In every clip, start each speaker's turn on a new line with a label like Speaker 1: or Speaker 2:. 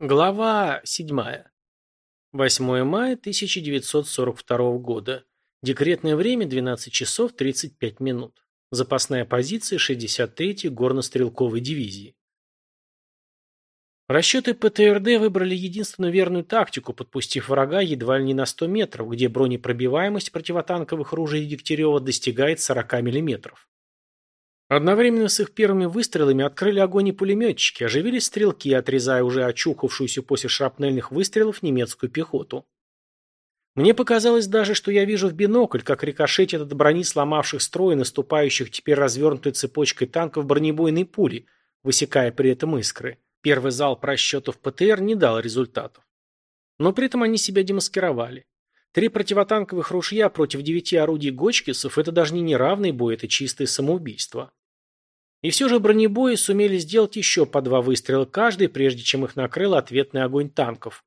Speaker 1: Глава 7. 8 мая 1942 года. Декретное время 12 часов 35 минут. Запасная позиция 63-й горно-стрелковой дивизии. Расчеты ПТРД выбрали единственную верную тактику, подпустив врага едва ли не на 100 метров, где бронепробиваемость противотанковых ружей Дегтярева достигает 40 миллиметров. Одновременно с их первыми выстрелами открыли огонь и пулеметчики, оживились стрелки, отрезая уже очухавшуюся после шрапнельных выстрелов немецкую пехоту. Мне показалось даже, что я вижу в бинокль, как рикошетит от брони сломавших строй наступающих теперь развернутой цепочкой танков бронебойной пули, высекая при этом искры. Первый залп расчетов ПТР не дал результатов. Но при этом они себя демаскировали. Три противотанковых ружья против девяти орудий Гочкисов – это даже не неравный бой, это чистое самоубийство. И все же бронебои сумели сделать еще по два выстрела каждый, прежде чем их накрыл ответный огонь танков.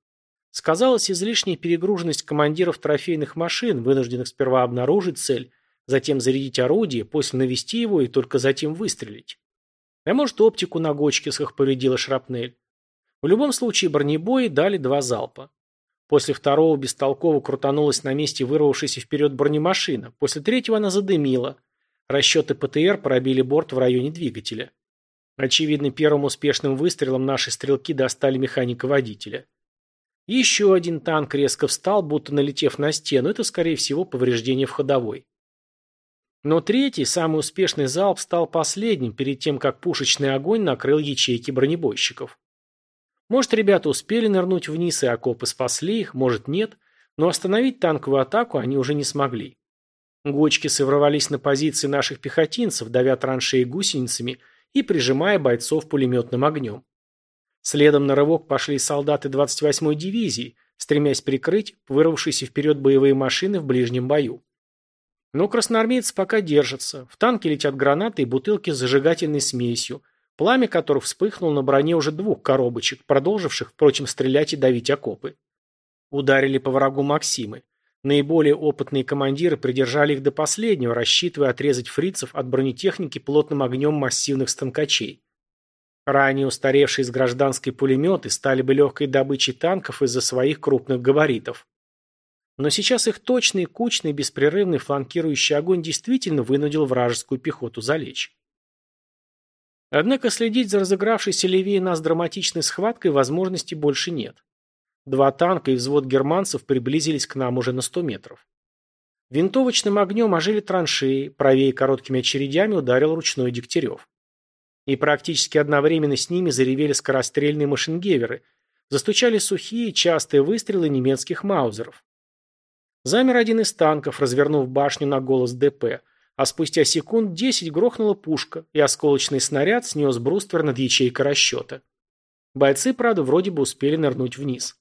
Speaker 1: Сказалась излишняя перегруженность командиров трофейных машин, вынужденных сперва обнаружить цель, затем зарядить орудие, после навести его и только затем выстрелить. А может, оптику на Гочкисах повредила шрапнель. В любом случае бронебои дали два залпа. После второго бестолково крутанулась на месте вырвавшаяся вперед бронемашина, после третьего она задымила – Расчеты ПТР пробили борт в районе двигателя. Очевидно, первым успешным выстрелом наши стрелки достали механика-водителя. Еще один танк резко встал, будто налетев на стену. Это, скорее всего, повреждение в ходовой. Но третий, самый успешный залп, стал последним, перед тем, как пушечный огонь накрыл ячейки бронебойщиков. Может, ребята успели нырнуть вниз, и окопы спасли их, может, нет, но остановить танковую атаку они уже не смогли. Гочкисы ворвались на позиции наших пехотинцев, давя траншеи гусеницами и прижимая бойцов пулеметным огнем. Следом на рывок пошли солдаты 28-й дивизии, стремясь прикрыть вырвавшиеся вперед боевые машины в ближнем бою. Но красноармейцы пока держатся. В танке летят гранаты и бутылки с зажигательной смесью, пламя которых вспыхнуло на броне уже двух коробочек, продолживших, впрочем, стрелять и давить окопы. Ударили по врагу Максимы. Наиболее опытные командиры придержали их до последнего, рассчитывая отрезать фрицев от бронетехники плотным огнем массивных станкачей. Ранее устаревшие из гражданской пулеметы стали бы легкой добычей танков из-за своих крупных габаритов. Но сейчас их точный, кучный, беспрерывный фланкирующий огонь действительно вынудил вражескую пехоту залечь. Однако следить за разыгравшейся левее нас драматичной схваткой возможности больше нет. Два танка и взвод германцев приблизились к нам уже на 100 метров. Винтовочным огнем ожили траншеи, правее короткими очередями ударил ручной Дегтярев. И практически одновременно с ними заревели скорострельные машингеверы, застучали сухие, частые выстрелы немецких маузеров. Замер один из танков, развернув башню на голос ДП, а спустя секунд 10 грохнула пушка, и осколочный снаряд снес бруствер над ячейкой расчета. Бойцы, правда, вроде бы успели нырнуть вниз.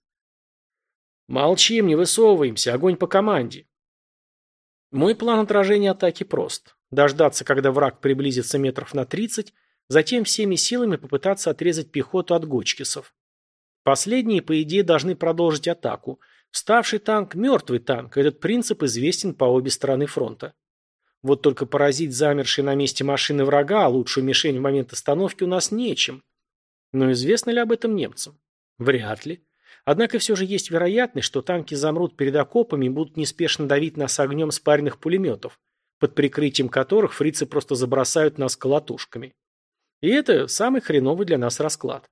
Speaker 1: «Молчим, не высовываемся, огонь по команде». Мой план отражения атаки прост. Дождаться, когда враг приблизится метров на 30, затем всеми силами попытаться отрезать пехоту от гочкисов. Последние, по идее, должны продолжить атаку. Вставший танк – мертвый танк, этот принцип известен по обе стороны фронта. Вот только поразить замершие на месте машины врага, а лучшую мишень в момент остановки у нас нечем. Но известно ли об этом немцам? Вряд ли. Однако все же есть вероятность, что танки замрут перед окопами и будут неспешно давить нас огнем спаренных пулеметов, под прикрытием которых фрицы просто забросают нас колотушками. И это самый хреновый для нас расклад.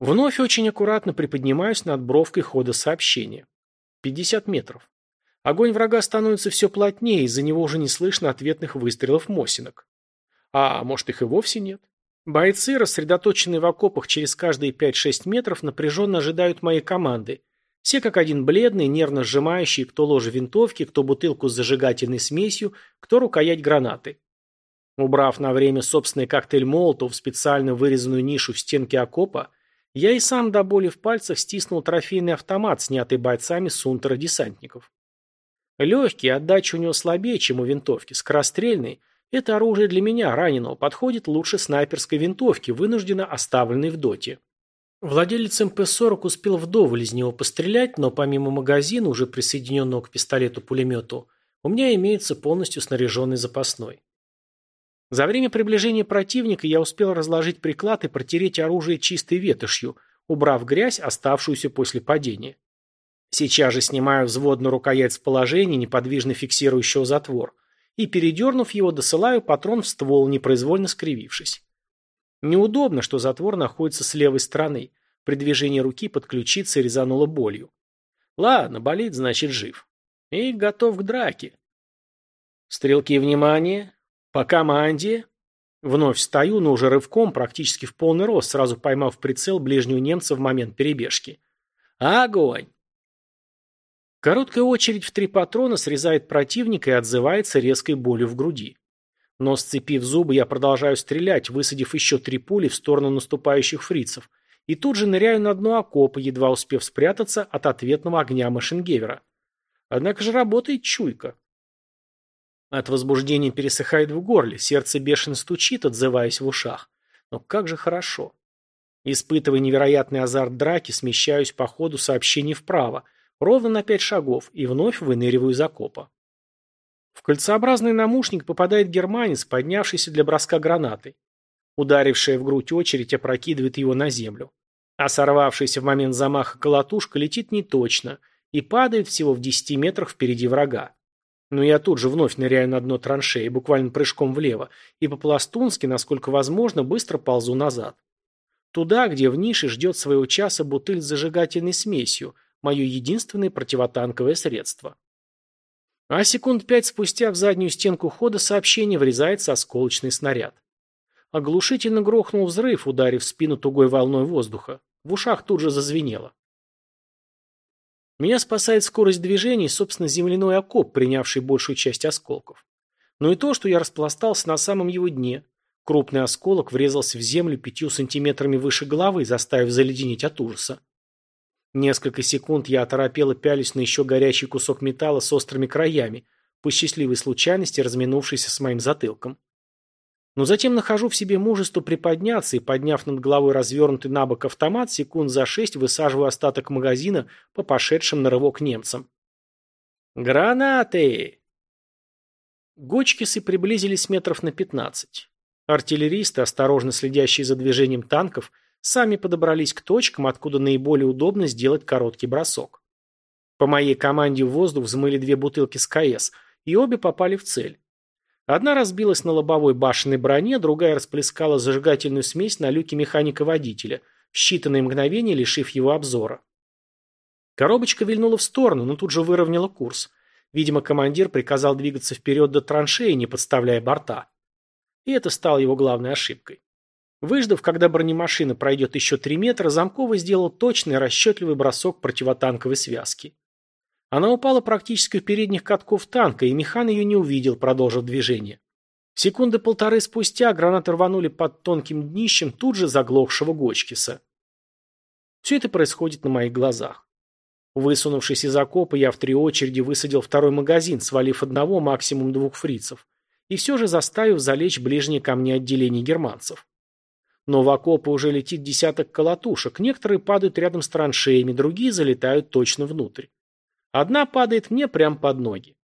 Speaker 1: Вновь очень аккуратно приподнимаюсь над бровкой хода сообщения. 50 метров. Огонь врага становится все плотнее, из-за него уже не слышно ответных выстрелов Мосинок. А может их и вовсе нет? Бойцы, рассредоточенные в окопах через каждые 5-6 метров, напряженно ожидают моей команды. Все как один бледные, нервно сжимающие кто ложе винтовки, кто бутылку с зажигательной смесью, кто рукоять гранаты. Убрав на время собственный коктейль Молотов в специально вырезанную нишу в стенке окопа, я и сам до боли в пальцах стиснул трофейный автомат, снятый бойцами с унтера-десантников. Легкий, отдача у него слабее, чем у винтовки, скорострельный – это оружие для меня, раненого, подходит лучше снайперской винтовки, вынужденно оставленной в доте. Владелец МП-40 успел вдоволь из него пострелять, но помимо магазина, уже присоединенного к пистолету-пулемету, у меня имеется полностью снаряженный запасной. За время приближения противника я успел разложить приклад и протереть оружие чистой ветошью, убрав грязь, оставшуюся после падения. Сейчас же снимаю взводную рукоять с положения, неподвижно фиксирующего затвор, и, передернув его, досылаю патрон в ствол, непроизвольно скривившись. Неудобно, что затвор находится с левой стороны. При движении руки под ключицей резануло болью. Ладно, болит, значит жив. И готов к драке. Стрелки, внимание! По команде! Вновь встаю, но уже рывком, практически в полный рост, сразу поймав прицел ближнего немца в момент перебежки. Огонь! Короткая очередь в три патрона срезает противника и отзывается резкой болью в груди. Но, сцепив зубы, я продолжаю стрелять, высадив еще три пули в сторону наступающих фрицев, и тут же ныряю на дно окопа, едва успев спрятаться от ответного огня Машингевера. Однако же работает чуйка. От возбуждения пересыхает в горле, сердце бешено стучит, отзываясь в ушах. Но как же хорошо. Испытывая невероятный азарт драки, смещаюсь по ходу сообщений вправо, ровно на пять шагов, и вновь выныриваю из окопа. В кольцеобразный намушник попадает германец, поднявшийся для броска гранатой. Ударившая в грудь очередь опрокидывает его на землю. А сорвавшаяся в момент замаха колотушка летит неточно и падает всего в десяти метрах впереди врага. Но я тут же вновь ныряю на дно траншеи, буквально прыжком влево, и по-пластунски, насколько возможно, быстро ползу назад. Туда, где в нише ждет своего часа бутыль с зажигательной смесью, мое единственное противотанковое средство. А секунд пять спустя в заднюю стенку хода сообщения врезается осколочный снаряд. Оглушительно грохнул взрыв, ударив спину тугой волной воздуха. В ушах тут же зазвенело. Меня спасает скорость движения и, собственно, земляной окоп, принявший большую часть осколков. Но и то, что я распластался на самом его дне. Крупный осколок врезался в землю пятью сантиметрами выше головы, заставив заледенеть от ужаса. Несколько секунд я оторопело пялись на еще горячий кусок металла с острыми краями, по счастливой случайности разминувшийся с моим затылком. Но затем нахожу в себе мужество приподняться и, подняв над головой развернутый на бок автомат, секунд за шесть высаживаю остаток магазина по пошедшим на рывок немцам. «Гранаты!» Гочкисы приблизились метров на пятнадцать. Артиллеристы, осторожно следящие за движением танков, сами подобрались к точкам, откуда наиболее удобно сделать короткий бросок. По моей команде в воздух взмыли две бутылки с КС, и обе попали в цель. Одна разбилась на лобовой башенной броне, другая расплескала зажигательную смесь на люке механика-водителя, в считанные мгновения лишив его обзора. Коробочка вильнула в сторону, но тут же выровняла курс. Видимо, командир приказал двигаться вперед до траншеи, не подставляя борта. И это стало его главной ошибкой. Выждав, когда бронемашина пройдет еще три метра, Замкова сделал точный расчетливый бросок противотанковой связки. Она упала практически у передних катков танка, и механ ее не увидел, продолжив движение. Секунды полторы спустя гранаты рванули под тонким днищем тут же заглохшего Гочкиса. Все это происходит на моих глазах. Высунувшись из окопа, я в три очереди высадил второй магазин, свалив одного, максимум двух фрицев, и все же заставив залечь ближнее ко мне отделение германцев. Но в окопы уже летит десяток колотушек, некоторые падают рядом с траншеями, другие залетают точно внутрь. Одна падает мне прямо под ноги.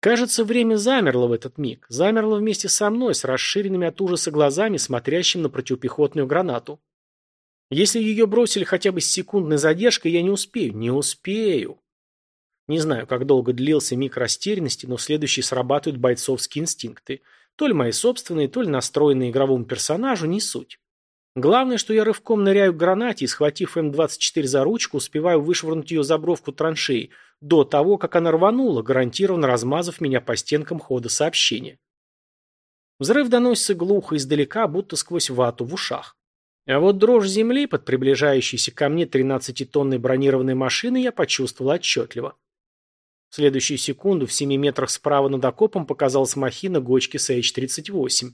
Speaker 1: Кажется, время замерло в этот миг, замерло вместе со мной, с расширенными от ужаса глазами, смотрящим на противопехотную гранату. Если ее бросили хотя бы с секундной задержкой, я не успею, не успею. Не знаю, как долго длился миг растерянности, но следующий срабатывают бойцовские инстинкты – то ли мои собственные, то ли настроенные игровому персонажу, не суть. Главное, что я рывком ныряю к гранате и, схватив М-24 за ручку, успеваю вышвырнуть ее за бровку траншеи до того, как она рванула, гарантированно размазав меня по стенкам хода сообщения. Взрыв доносится глухо издалека, будто сквозь вату в ушах. А вот дрожь земли под приближающейся ко мне 13-тонной бронированной машиной я почувствовал отчетливо. В следующую секунду в семи метрах справа над окопом показалась махина Гочки СХ-38.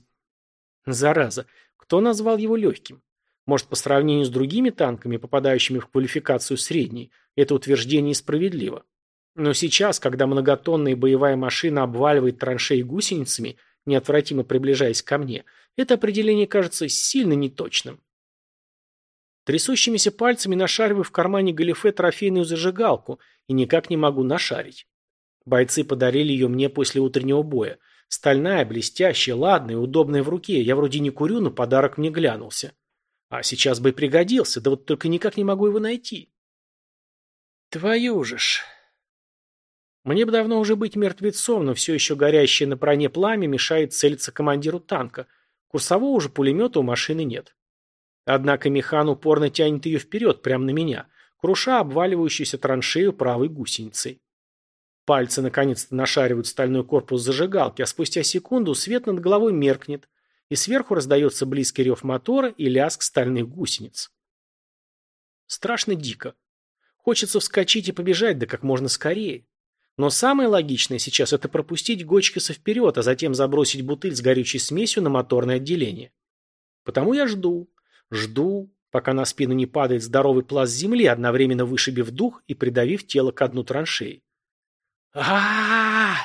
Speaker 1: Зараза, кто назвал его легким? Может, по сравнению с другими танками, попадающими в квалификацию средней, это утверждение справедливо. Но сейчас, когда многотонная боевая машина обваливает траншеи гусеницами, неотвратимо приближаясь ко мне, это определение кажется сильно неточным. Трясущимися пальцами нашариваю в кармане галифе трофейную зажигалку и никак не могу нашарить. Бойцы подарили ее мне после утреннего боя. Стальная, блестящая, ладная, удобная в руке. Я вроде не курю, но подарок мне глянулся. А сейчас бы и пригодился, да вот только никак не могу его найти. Твою же ж. Мне бы давно уже быть мертвецом, но все еще горящее на броне пламя мешает целиться командиру танка. Курсового же пулемета у машины нет. Однако механ упорно тянет ее вперед, прямо на меня, круша обваливающуюся траншею правой гусеницей. Пальцы наконец-то нашаривают стальной корпус зажигалки, а спустя секунду свет над головой меркнет, и сверху раздается близкий рев мотора и лязг стальных гусениц. Страшно дико. Хочется вскочить и побежать, да как можно скорее. Но самое логичное сейчас это пропустить Гочкиса вперед, а затем забросить бутыль с горючей смесью на моторное отделение. Потому я жду, жду, пока на спину не падает здоровый пласт земли, одновременно вышибив дух и придавив тело к дну траншеи а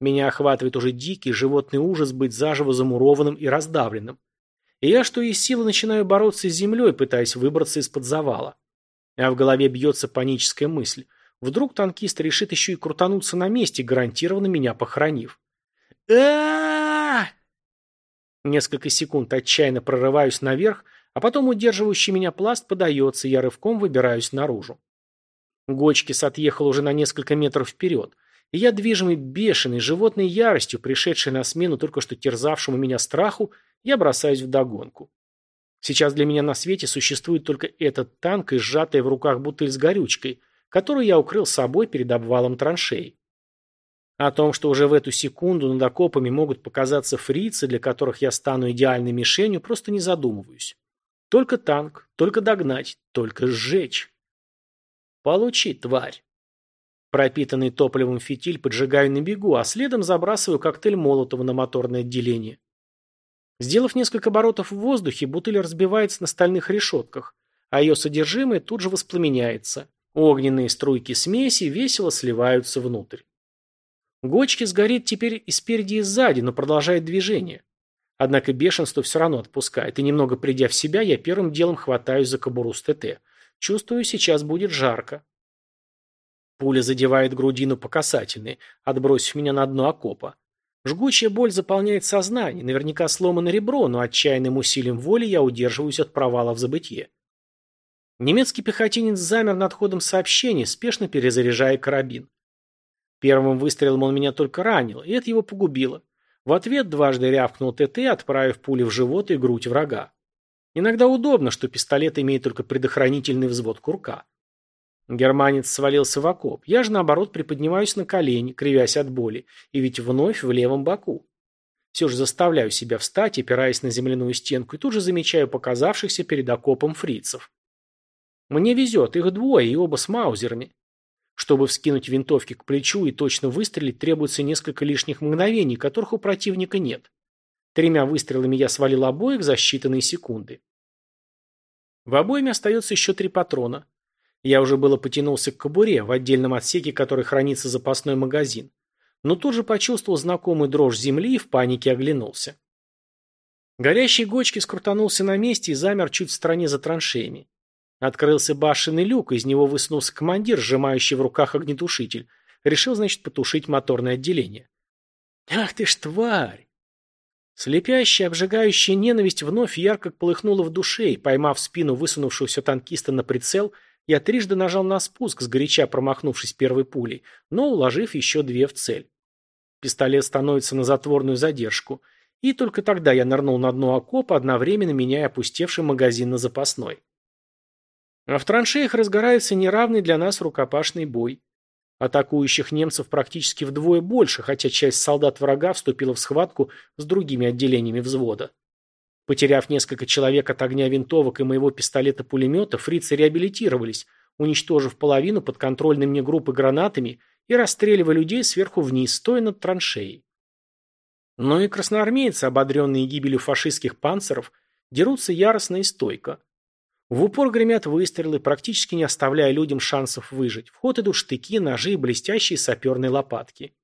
Speaker 1: Меня охватывает уже дикий животный ужас быть заживо замурованным и раздавленным. И я, что есть силы, начинаю бороться с землей, пытаясь выбраться из-под завала. А в голове бьется паническая мысль. Вдруг танкист решит еще и крутануться на месте, гарантированно меня похоронив. а Несколько секунд отчаянно прорываюсь наверх, а потом удерживающий меня пласт подается, и я рывком выбираюсь наружу. Гочкис отъехал уже на несколько метров вперед, и я, движимый бешеной животной яростью, пришедшей на смену только что терзавшему меня страху, я бросаюсь догонку. Сейчас для меня на свете существует только этот танк и сжатая в руках бутыль с горючкой, которую я укрыл собой перед обвалом траншеи. О том, что уже в эту секунду над окопами могут показаться фрицы, для которых я стану идеальной мишенью, просто не задумываюсь. Только танк, только догнать, только сжечь. Получи, тварь. Пропитанный топливом фитиль поджигаю на бегу, а следом забрасываю коктейль Молотова на моторное отделение. Сделав несколько оборотов в воздухе, бутыль разбивается на стальных решетках, а ее содержимое тут же воспламеняется. Огненные струйки смеси весело сливаются внутрь. Гочки сгорит теперь и спереди, и сзади, но продолжает движение. Однако бешенство все равно отпускает, и немного придя в себя, я первым делом хватаюсь за кобуру с ТТ. Чувствую, сейчас будет жарко. Пуля задевает грудину по касательной, отбросив меня на дно окопа. Жгучая боль заполняет сознание, наверняка сломано ребро, но отчаянным усилием воли я удерживаюсь от провала в забытье. Немецкий пехотинец замер над ходом сообщения, спешно перезаряжая карабин. Первым выстрелом он меня только ранил, и это его погубило. В ответ дважды рявкнул ТТ, отправив пули в живот и грудь врага. Иногда удобно, что пистолет имеет только предохранительный взвод курка. Германец свалился в окоп. Я же, наоборот, приподнимаюсь на колени, кривясь от боли, и ведь вновь в левом боку. Все же заставляю себя встать, опираясь на земляную стенку, и тут же замечаю показавшихся перед окопом фрицев. Мне везет, их двое, и оба с маузерами. Чтобы вскинуть винтовки к плечу и точно выстрелить, требуется несколько лишних мгновений, которых у противника нет. Тремя выстрелами я свалил обоих за считанные секунды. В обойме остается еще три патрона. Я уже было потянулся к кобуре, в отдельном отсеке, который хранится запасной магазин. Но тут же почувствовал знакомый дрожь земли и в панике оглянулся. Горящий Гочки скрутанулся на месте и замер чуть в стороне за траншеями. Открылся башенный люк, из него высунулся командир, сжимающий в руках огнетушитель. Решил, значит, потушить моторное отделение. «Ах ты ж тварь!» Слепящая, обжигающая ненависть вновь ярко полыхнула в душе, и, поймав спину высунувшегося танкиста на прицел, я трижды нажал на спуск, сгоряча промахнувшись первой пулей, но уложив еще две в цель. Пистолет становится на затворную задержку, и только тогда я нырнул на дно окопа, одновременно меняя опустевший магазин на запасной. А в траншеях разгорается неравный для нас рукопашный бой. Атакующих немцев практически вдвое больше, хотя часть солдат врага вступила в схватку с другими отделениями взвода. Потеряв несколько человек от огня винтовок и моего пистолета-пулемета, фрицы реабилитировались, уничтожив половину подконтрольной мне группы гранатами и расстреливая людей сверху вниз, стоя над траншеей. Но и красноармейцы, ободренные гибелью фашистских панцеров, дерутся яростно и стойко. В упор гремят выстрелы, практически не оставляя людям шансов выжить. В ход идут штыки, ножи и блестящие саперные лопатки.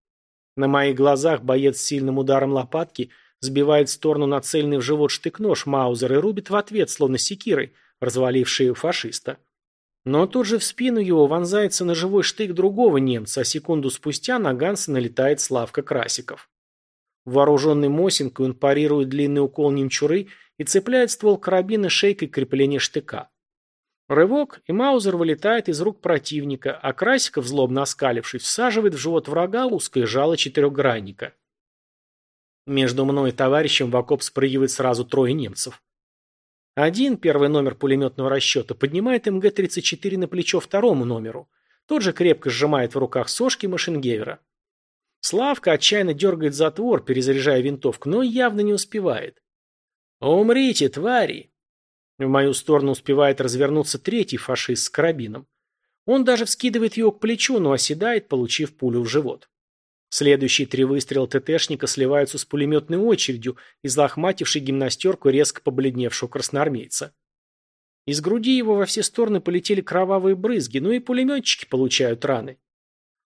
Speaker 1: На моих глазах боец с сильным ударом лопатки сбивает в сторону нацеленный в живот штык-нож Маузер и рубит в ответ, словно секирой, разваливший фашиста. Но тут же в спину его вонзается ножевой штык другого немца, а секунду спустя на Ганса налетает Славка Красиков. Вооруженный Мосинкой он парирует длинный укол немчуры и цепляет ствол карабина шейкой крепления штыка. Рывок, и Маузер вылетает из рук противника, а Красиков, злобно оскалившись, всаживает в живот врага узкое жало четырехгранника. Между мной и товарищем в окоп спрыгивает сразу трое немцев. Один, первый номер пулеметного расчета, поднимает МГ-34 на плечо второму номеру. Тот же крепко сжимает в руках сошки машингевера. Славка отчаянно дергает затвор, перезаряжая винтовку, но явно не успевает. «Умрите, твари!» В мою сторону успевает развернуться третий фашист с карабином. Он даже вскидывает его к плечу, но оседает, получив пулю в живот. Следующие три выстрела ТТшника сливаются с пулеметной очередью, излохматившей гимнастерку резко побледневшего красноармейца. Из груди его во все стороны полетели кровавые брызги, но и пулеметчики получают раны.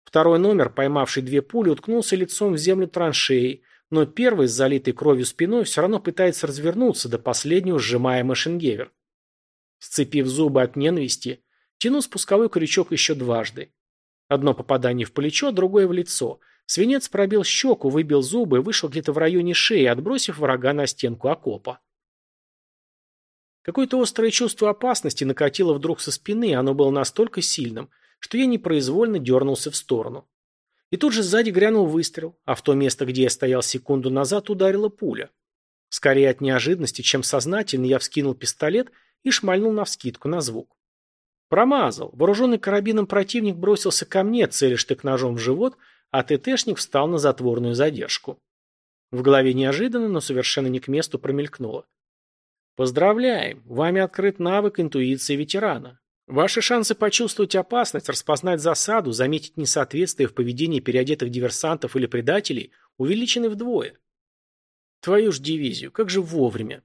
Speaker 1: Второй номер, поймавший две пули, уткнулся лицом в землю траншеи, но первый с залитой кровью спиной все равно пытается развернуться, до последнего сжимая машингевер. Сцепив зубы от ненависти, тяну спусковой крючок еще дважды. Одно попадание в плечо, другое в лицо – Свинец пробил щеку, выбил зубы вышел где-то в районе шеи, отбросив врага на стенку окопа. Какое-то острое чувство опасности накатило вдруг со спины, оно было настолько сильным, что я непроизвольно дернулся в сторону. И тут же сзади грянул выстрел, а в то место, где я стоял секунду назад, ударила пуля. Скорее от неожиданности, чем сознательно, я вскинул пистолет и шмальнул навскидку на звук. Промазал. Вооруженный карабином противник бросился ко мне, целя штык-ножом в живот, а ТТшник встал на затворную задержку. В голове неожиданно, но совершенно не к месту промелькнуло. Поздравляем, вами открыт навык интуиции ветерана. Ваши шансы почувствовать опасность, распознать засаду, заметить несоответствие в поведении переодетых диверсантов или предателей увеличены вдвое. Твою ж дивизию, как же вовремя.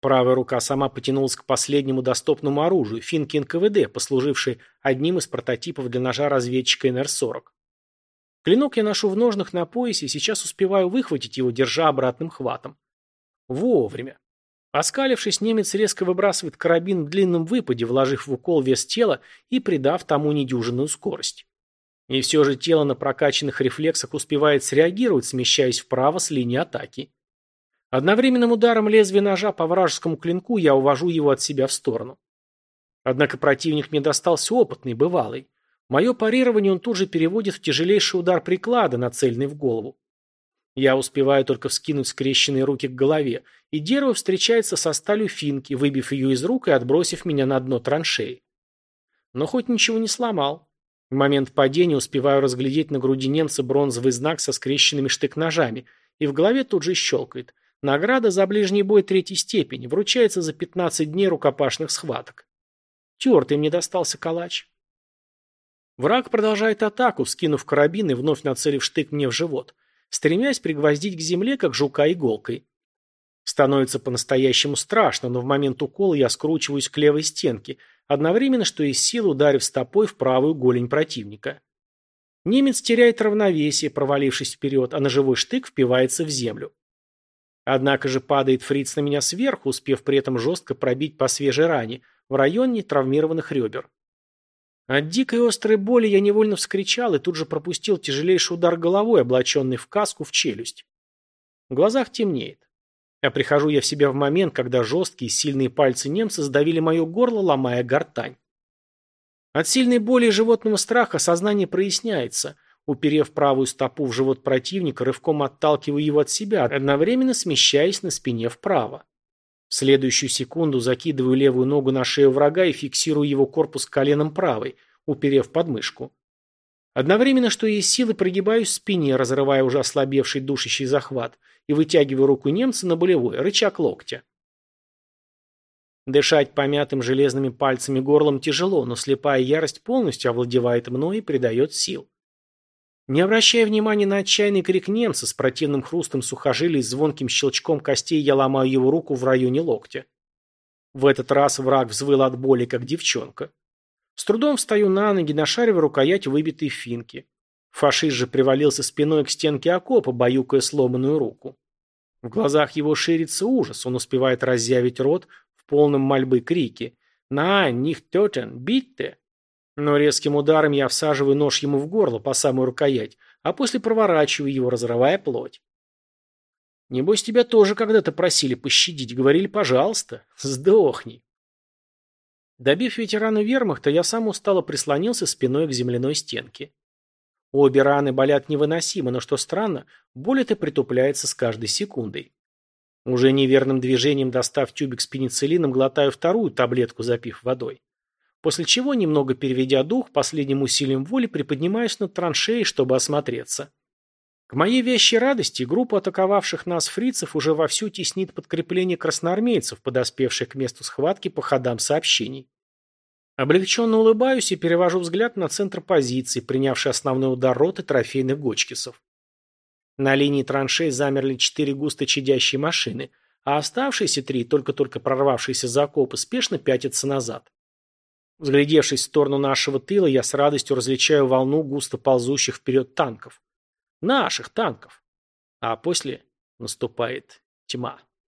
Speaker 1: Правая рука сама потянулась к последнему доступному оружию, финки НКВД, послужившей одним из прототипов для ножа разведчика НР-40. Клинок я ношу в ножнах на поясе сейчас успеваю выхватить его, держа обратным хватом. Вовремя. Оскалившись, немец резко выбрасывает карабин в длинном выпаде, вложив в укол вес тела и придав тому недюжинную скорость. И все же тело на прокачанных рефлексах успевает среагировать, смещаясь вправо с линии атаки. Одновременным ударом лезвия ножа по вражескому клинку я увожу его от себя в сторону. Однако противник мне достался опытный, бывалый. Мое парирование он тут же переводит в тяжелейший удар приклада, нацеленный в голову. Я успеваю только вскинуть скрещенные руки к голове, и дерево встречается со сталью финки, выбив ее из рук и отбросив меня на дно траншеи. Но хоть ничего не сломал. В момент падения успеваю разглядеть на груди немца бронзовый знак со скрещенными штык-ножами, и в голове тут же щелкает. Награда за ближний бой третьей степени вручается за 15 дней рукопашных схваток. Тертый мне достался калач. Враг продолжает атаку, скинув карабин и вновь нацелив штык мне в живот, стремясь пригвоздить к земле, как жука иголкой. Становится по-настоящему страшно, но в момент укола я скручиваюсь к левой стенке, одновременно, что из силы ударив стопой в правую голень противника. Немец теряет равновесие, провалившись вперед, а ножевой штык впивается в землю. Однако же падает фриц на меня сверху, успев при этом жестко пробить по свежей ране, в районе травмированных ребер. От дикой острой боли я невольно вскричал и тут же пропустил тяжелейший удар головой, облаченный в каску в челюсть. В глазах темнеет. А прихожу я в себя в момент, когда жесткие, сильные пальцы немца сдавили мое горло, ломая гортань. От сильной боли и животного страха сознание проясняется. Уперев правую стопу в живот противника, рывком отталкиваю его от себя, одновременно смещаясь на спине вправо. В следующую секунду закидываю левую ногу на шею врага и фиксирую его корпус коленом правой, уперев подмышку. Одновременно, что есть силы, прогибаюсь в спине, разрывая уже ослабевший душащий захват, и вытягиваю руку немца на болевой, рычаг локтя. Дышать помятым железными пальцами горлом тяжело, но слепая ярость полностью овладевает мной и придает сил. Не обращая внимания на отчаянный крик немца, с противным хрустом сухожилий и звонким щелчком костей я ломаю его руку в районе локтя. В этот раз враг взвыл от боли, как девчонка. С трудом встаю на ноги, нашаривая рукоять выбитой финки. Фашист же привалился спиной к стенке окопа, баюкая сломанную руку. В глазах его ширится ужас, он успевает разъявить рот в полном мольбы крике «На, них тетен, битте!» Но резким ударом я всаживаю нож ему в горло по самую рукоять, а после проворачиваю его, разрывая плоть. Небось, тебя тоже когда-то просили пощадить, говорили, пожалуйста, сдохни. Добив ветерана вермахта, я сам устало прислонился спиной к земляной стенке. Обе раны болят невыносимо, но, что странно, боль эта притупляется с каждой секундой. Уже неверным движением, достав тюбик с пенициллином, глотаю вторую таблетку, запив водой. После чего, немного переведя дух, последним усилием воли приподнимаюсь над траншеей, чтобы осмотреться. К моей вещей радости группу атаковавших нас фрицев уже вовсю теснит подкрепление красноармейцев, подоспевших к месту схватки по ходам сообщений. Облегченно улыбаюсь и перевожу взгляд на центр позиции, принявший основной удар роты трофейных гочкисов. На линии траншей замерли четыре густо чадящие машины, а оставшиеся три, только-только прорвавшиеся за окопы, спешно пятятся назад. Взглядевшись в сторону нашего тыла, я с радостью различаю волну густо ползущих вперед танков. Наших танков. А после наступает тьма.